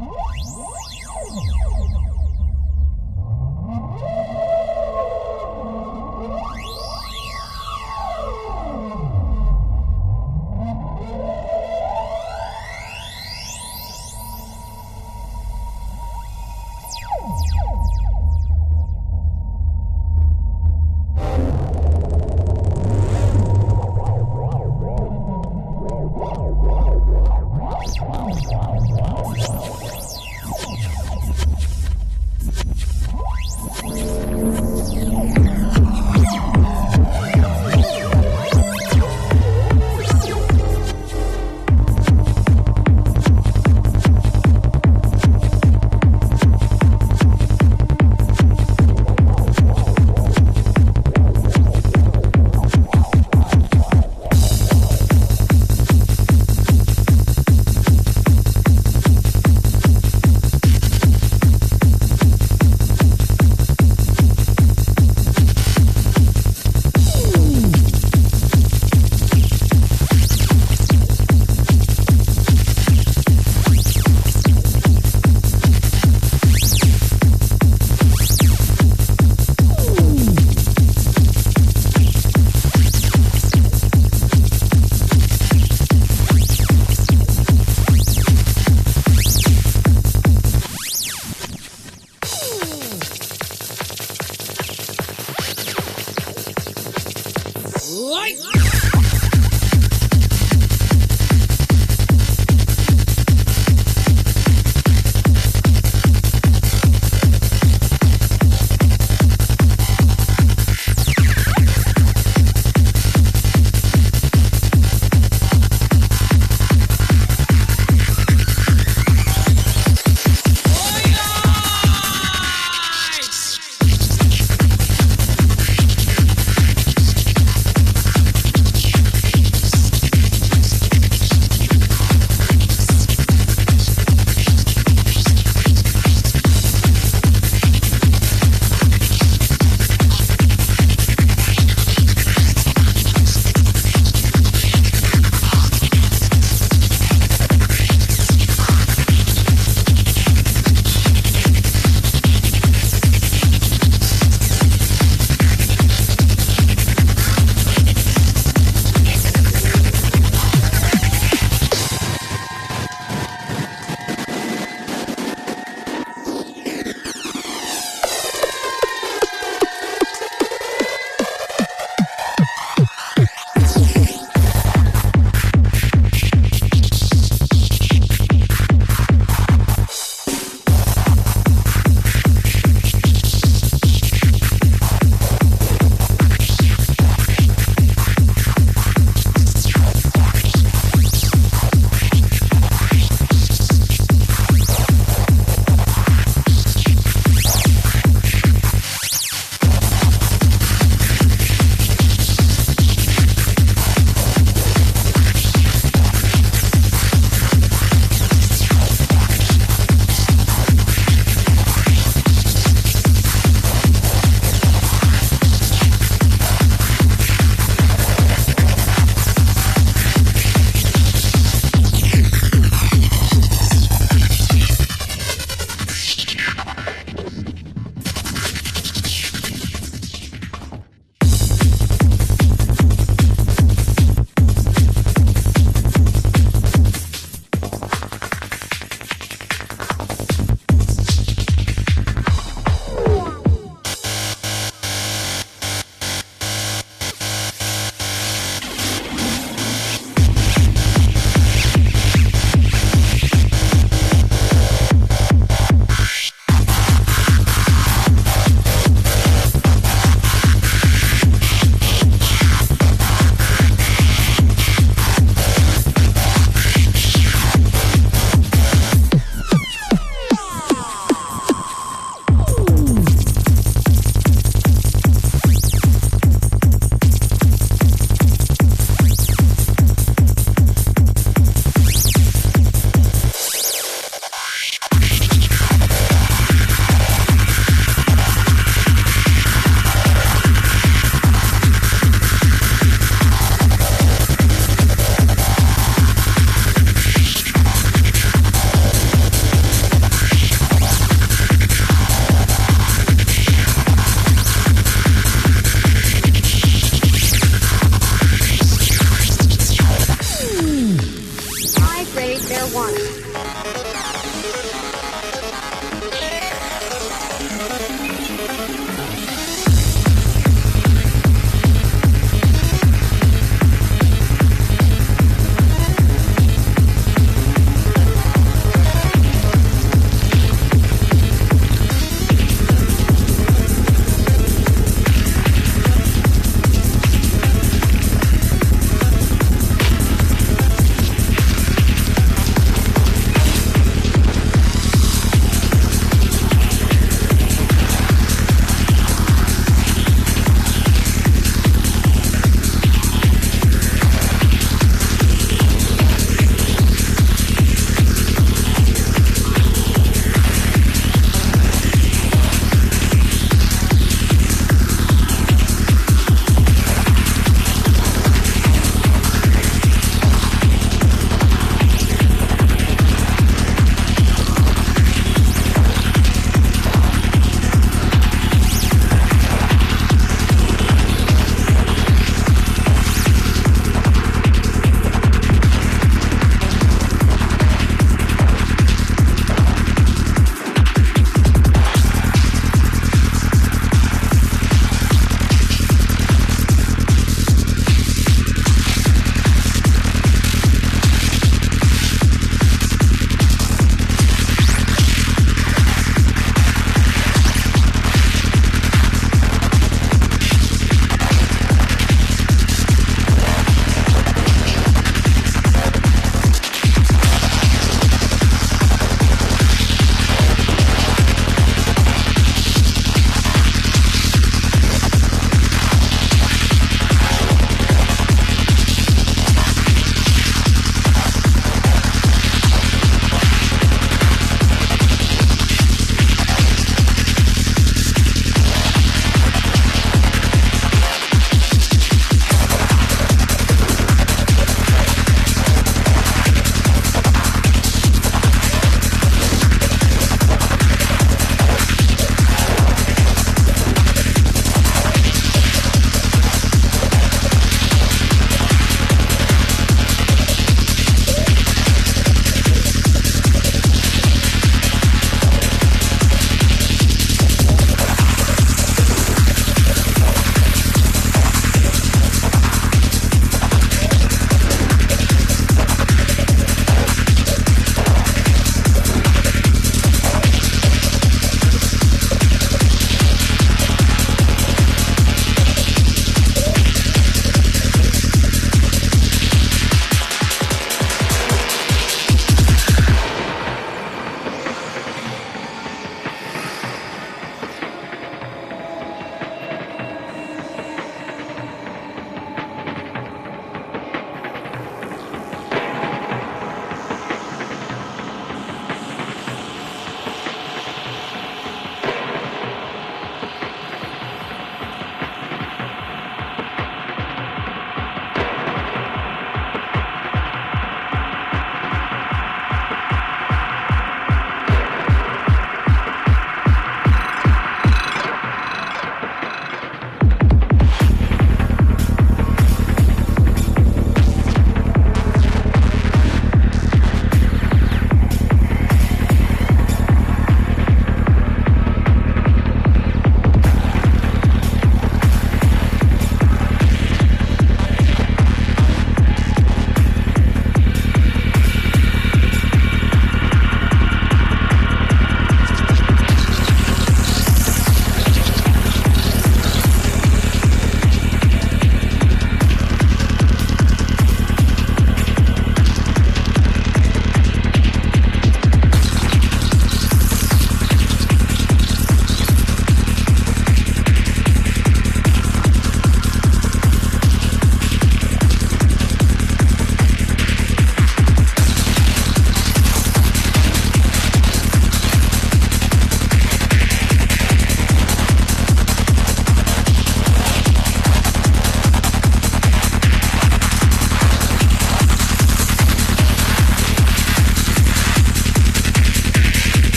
うわっ!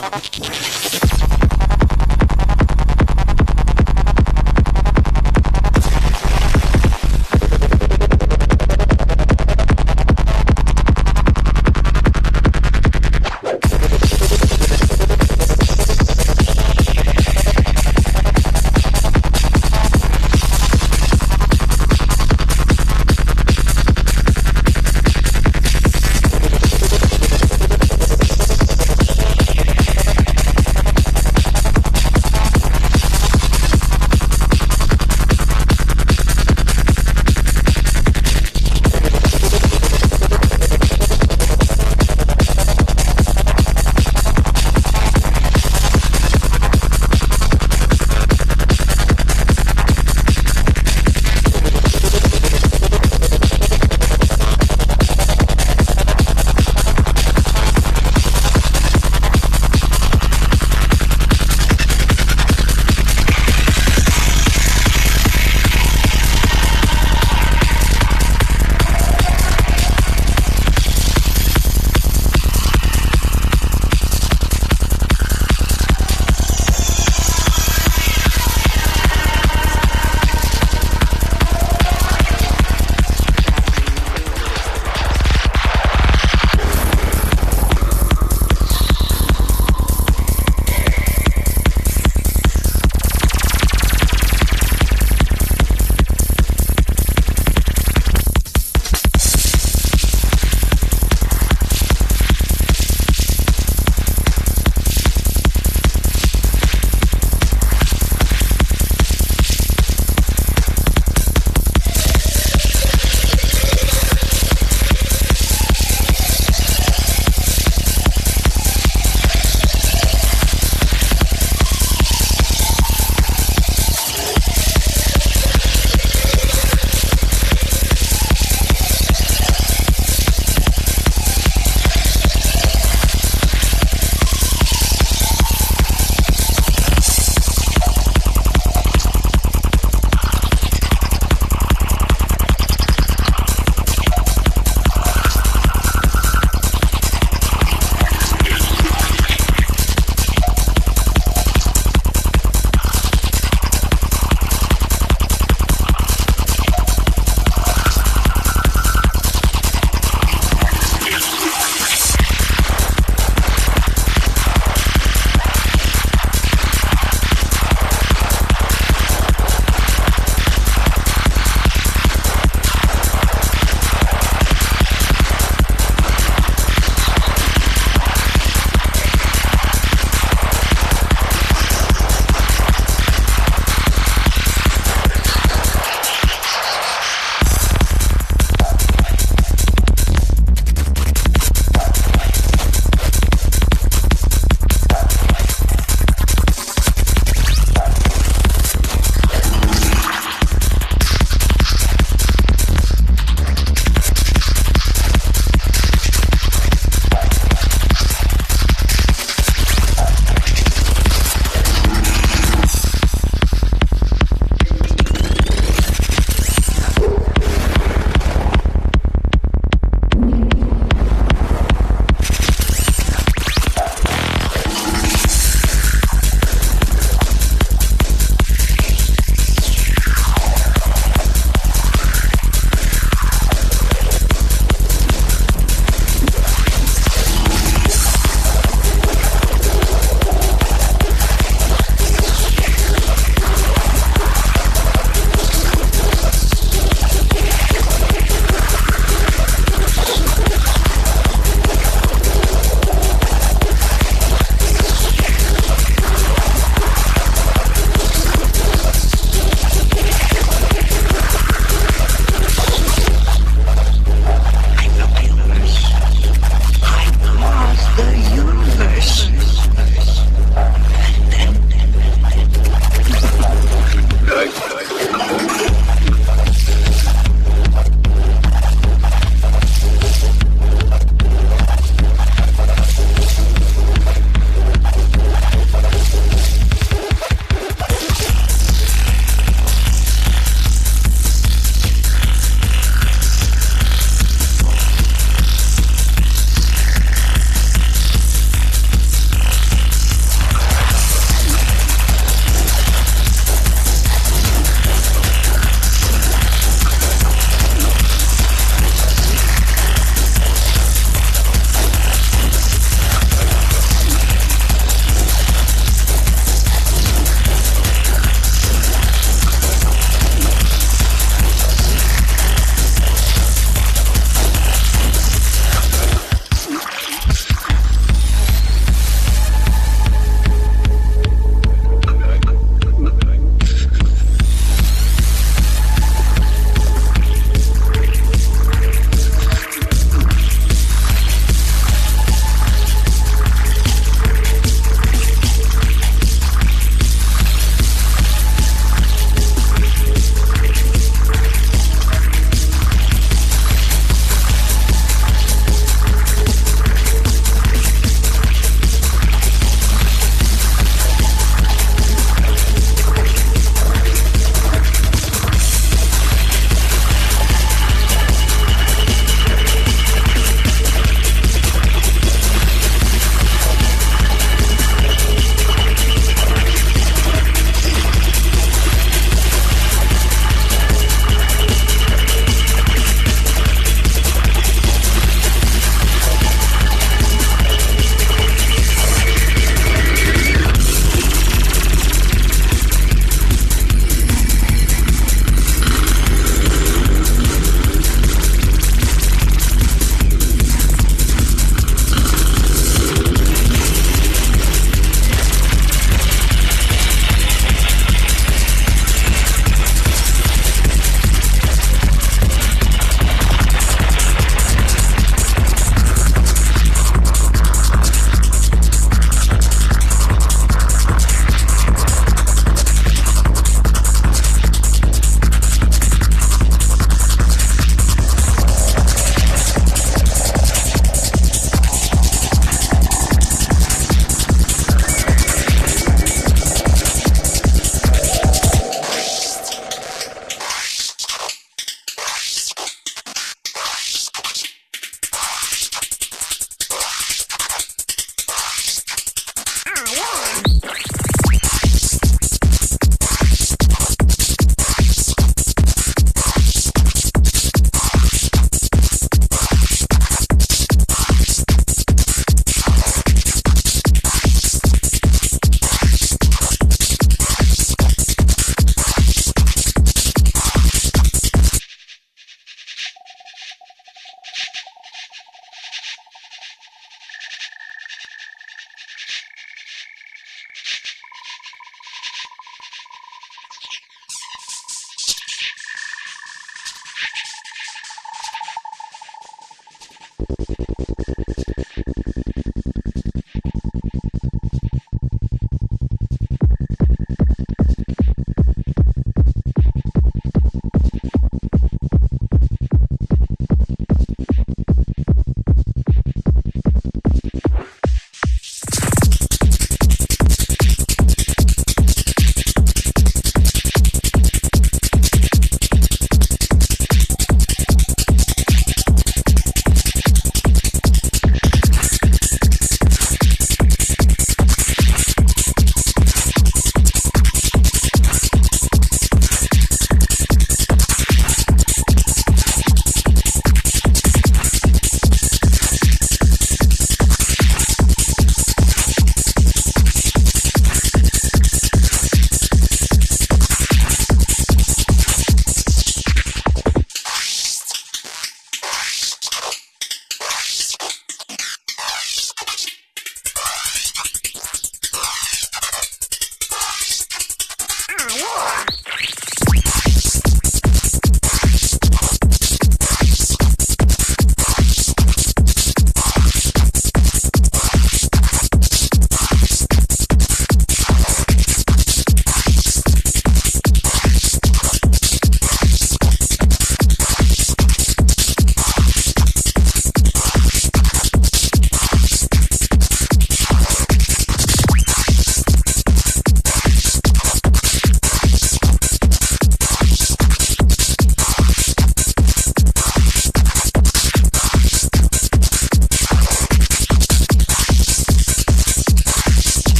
よろしくお願いします。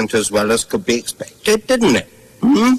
went as well as could be expected, didn't it? Hmm?